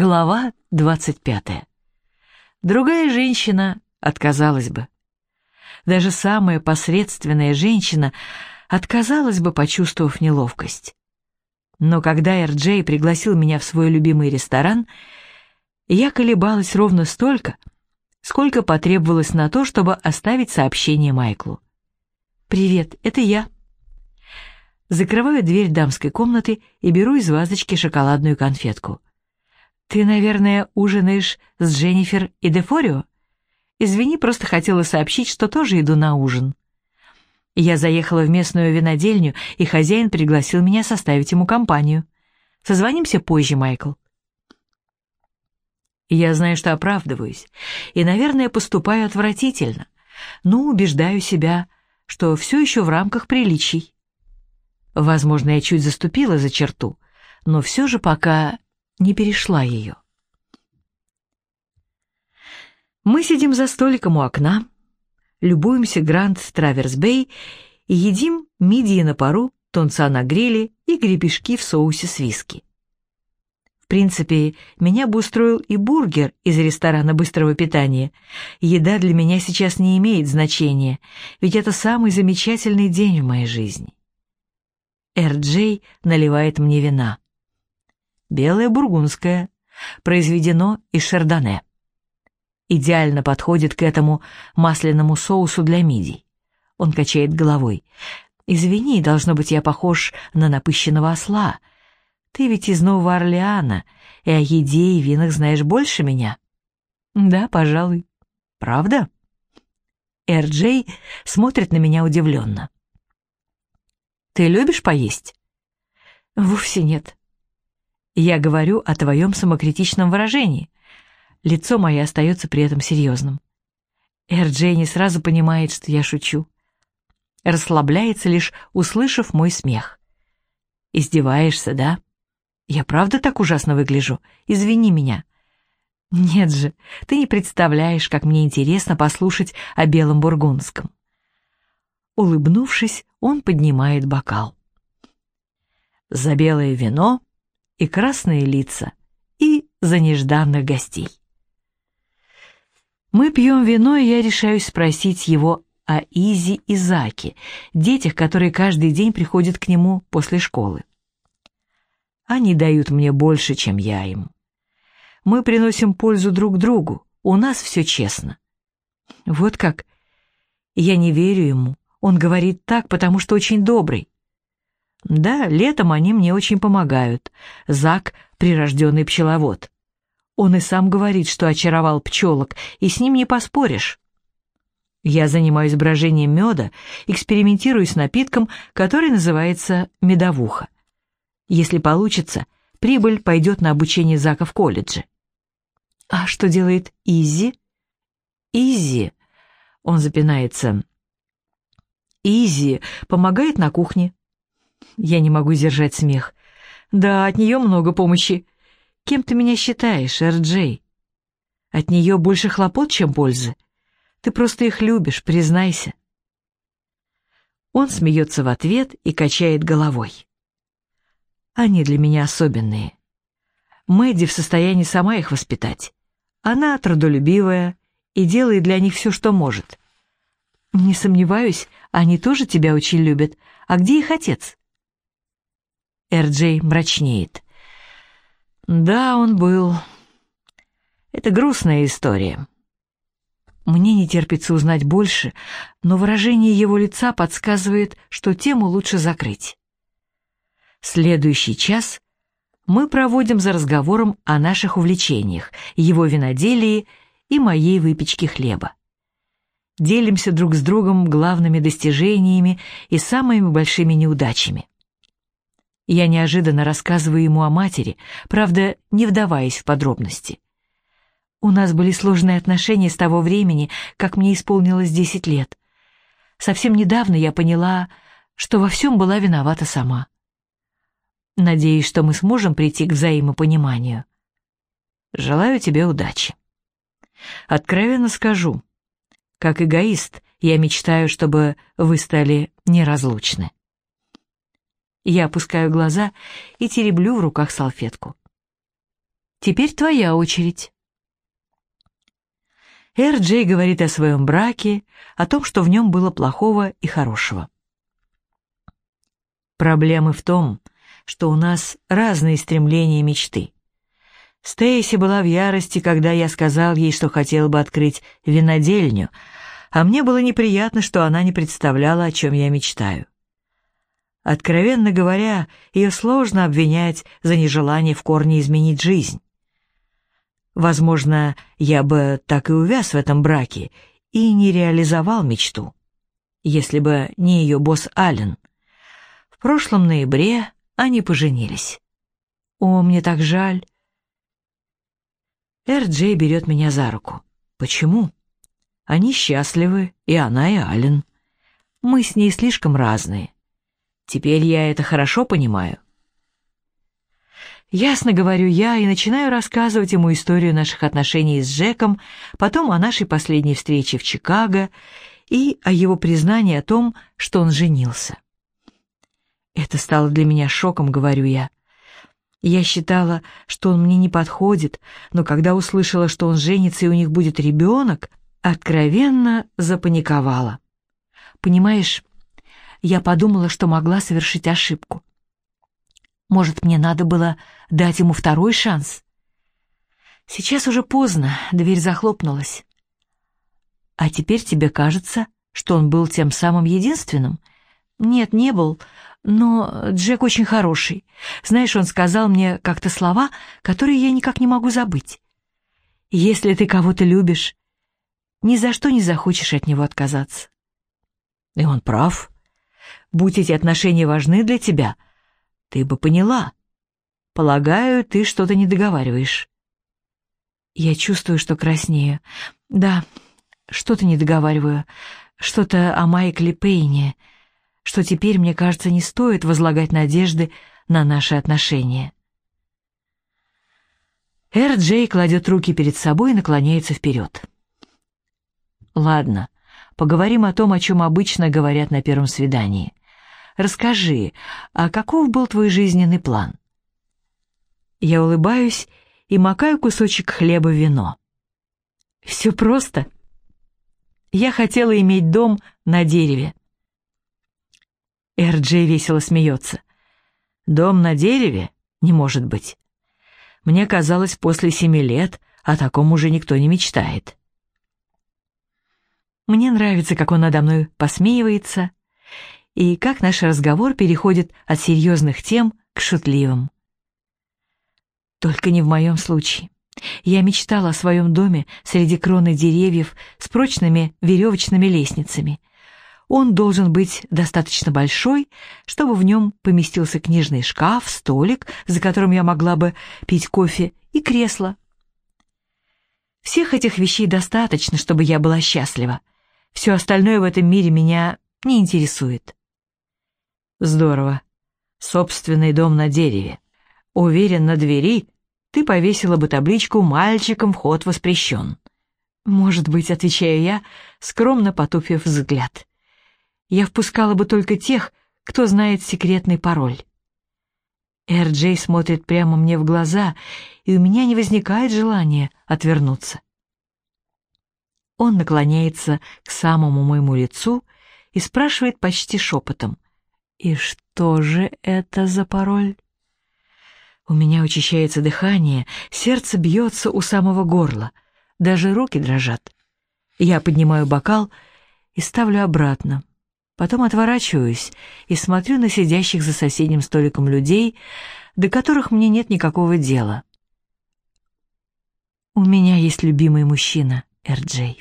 Глава 25. Другая женщина отказалась бы. Даже самая посредственная женщина отказалась бы, почувствовав неловкость. Но когда Эр-Джей пригласил меня в свой любимый ресторан, я колебалась ровно столько, сколько потребовалось на то, чтобы оставить сообщение Майклу. «Привет, это я». Закрываю дверь дамской комнаты и беру из вазочки шоколадную конфетку. «Ты, наверное, ужинаешь с Дженнифер и Дефорио?» «Извини, просто хотела сообщить, что тоже иду на ужин». Я заехала в местную винодельню, и хозяин пригласил меня составить ему компанию. Созвонимся позже, Майкл. Я знаю, что оправдываюсь, и, наверное, поступаю отвратительно, но убеждаю себя, что все еще в рамках приличий. Возможно, я чуть заступила за черту, но все же пока не перешла ее. Мы сидим за столиком у окна, любуемся Гранд Траверс-Бэй и едим мидии на пару, тунца на гриле и гребешки в соусе с виски. В принципе, меня бы устроил и бургер из ресторана быстрого питания. Еда для меня сейчас не имеет значения, ведь это самый замечательный день в моей жизни. Эр-Джей наливает мне вина белое бургундское, произведено из шардоне. Идеально подходит к этому масляному соусу для мидий. Он качает головой. «Извини, должно быть, я похож на напыщенного осла. Ты ведь из Нового Орлеана, и о еде и винах знаешь больше меня». «Да, пожалуй». «Правда?» Эр-Джей смотрит на меня удивленно. «Ты любишь поесть?» «Вовсе нет. Я говорю о твоем самокритичном выражении. Лицо мое остается при этом серьезным. Эр-Джей не сразу понимает, что я шучу. Расслабляется лишь, услышав мой смех. «Издеваешься, да? Я правда так ужасно выгляжу? Извини меня». «Нет же, ты не представляешь, как мне интересно послушать о белом бургундском». Улыбнувшись, он поднимает бокал. «За белое вино и красные лица, и за нежданных гостей. Мы пьем вино, и я решаюсь спросить его о Изи и Заке, детях, которые каждый день приходят к нему после школы. Они дают мне больше, чем я им. Мы приносим пользу друг другу, у нас все честно. Вот как. Я не верю ему, он говорит так, потому что очень добрый. Да, летом они мне очень помогают. Зак — прирожденный пчеловод. Он и сам говорит, что очаровал пчелок, и с ним не поспоришь. Я занимаюсь брожением меда, экспериментирую с напитком, который называется медовуха. Если получится, прибыль пойдет на обучение Зака в колледже. А что делает Изи? Изи, он запинается. Изи помогает на кухне, я не могу сдержать смех. Да, от нее много помощи. Кем ты меня считаешь, Эр-Джей? От нее больше хлопот, чем пользы. Ты просто их любишь, признайся. Он смеется в ответ и качает головой. Они для меня особенные. Мэдди в состоянии сама их воспитать. Она трудолюбивая и делает для них все, что может. Не сомневаюсь, они тоже тебя очень любят. А где их отец? Эр-Джей мрачнеет. Да, он был. Это грустная история. Мне не терпится узнать больше, но выражение его лица подсказывает, что тему лучше закрыть. Следующий час мы проводим за разговором о наших увлечениях, его виноделии и моей выпечке хлеба. Делимся друг с другом главными достижениями и самыми большими неудачами. Я неожиданно рассказываю ему о матери, правда, не вдаваясь в подробности. У нас были сложные отношения с того времени, как мне исполнилось десять лет. Совсем недавно я поняла, что во всем была виновата сама. Надеюсь, что мы сможем прийти к взаимопониманию. Желаю тебе удачи. Откровенно скажу, как эгоист, я мечтаю, чтобы вы стали неразлучны. Я опускаю глаза и тереблю в руках салфетку. Теперь твоя очередь. Эр Джей говорит о своем браке, о том, что в нем было плохого и хорошего. Проблемы в том, что у нас разные стремления и мечты. Стейси была в ярости, когда я сказал ей, что хотел бы открыть винодельню, а мне было неприятно, что она не представляла, о чем я мечтаю. Откровенно говоря, ее сложно обвинять за нежелание в корне изменить жизнь. Возможно, я бы так и увяз в этом браке и не реализовал мечту, если бы не ее босс Аллен. В прошлом ноябре они поженились. О, мне так жаль. Эр-Джей берет меня за руку. Почему? Они счастливы, и она, и Аллен. Мы с ней слишком разные. Теперь я это хорошо понимаю. Ясно говорю я и начинаю рассказывать ему историю наших отношений с Джеком, потом о нашей последней встрече в Чикаго и о его признании о том, что он женился. Это стало для меня шоком, говорю я. Я считала, что он мне не подходит, но когда услышала, что он женится и у них будет ребенок, откровенно запаниковала. Понимаешь, я подумала, что могла совершить ошибку. Может, мне надо было дать ему второй шанс? Сейчас уже поздно, дверь захлопнулась. А теперь тебе кажется, что он был тем самым единственным? Нет, не был, но Джек очень хороший. Знаешь, он сказал мне как-то слова, которые я никак не могу забыть. Если ты кого-то любишь, ни за что не захочешь от него отказаться. И он прав. Будь эти отношения важны для тебя, ты бы поняла. Полагаю, ты что-то не договариваешь. Я чувствую, что краснею. Да, что-то не договариваю. Что-то о Майкле Пейне — что теперь, мне кажется, не стоит возлагать надежды на наши отношения. Эр Джей кладет руки перед собой и наклоняется вперед. «Ладно, поговорим о том, о чем обычно говорят на первом свидании. Расскажи, а каков был твой жизненный план?» Я улыбаюсь и макаю кусочек хлеба в вино. «Все просто. Я хотела иметь дом на дереве. Эр-Джей весело смеется. «Дом на дереве? Не может быть. Мне казалось, после семи лет о таком уже никто не мечтает». Мне нравится, как он надо мной посмеивается, и как наш разговор переходит от серьезных тем к шутливым. Только не в моем случае. Я мечтала о своем доме среди кроны деревьев с прочными веревочными лестницами, он должен быть достаточно большой, чтобы в нем поместился книжный шкаф, столик, за которым я могла бы пить кофе, и кресло. Всех этих вещей достаточно, чтобы я была счастлива. Все остальное в этом мире меня не интересует. Здорово. Собственный дом на дереве. Уверен, на двери ты повесила бы табличку «Мальчикам вход воспрещен». Может быть, отвечаю я, скромно потупив взгляд я впускала бы только тех, кто знает секретный пароль. Эр-Джей смотрит прямо мне в глаза, и у меня не возникает желания отвернуться. Он наклоняется к самому моему лицу и спрашивает почти шепотом. «И что же это за пароль?» У меня учащается дыхание, сердце бьется у самого горла, даже руки дрожат. Я поднимаю бокал и ставлю обратно, Потом отворачиваюсь и смотрю на сидящих за соседним столиком людей, до которых мне нет никакого дела. У меня есть любимый мужчина, Эр-Джей.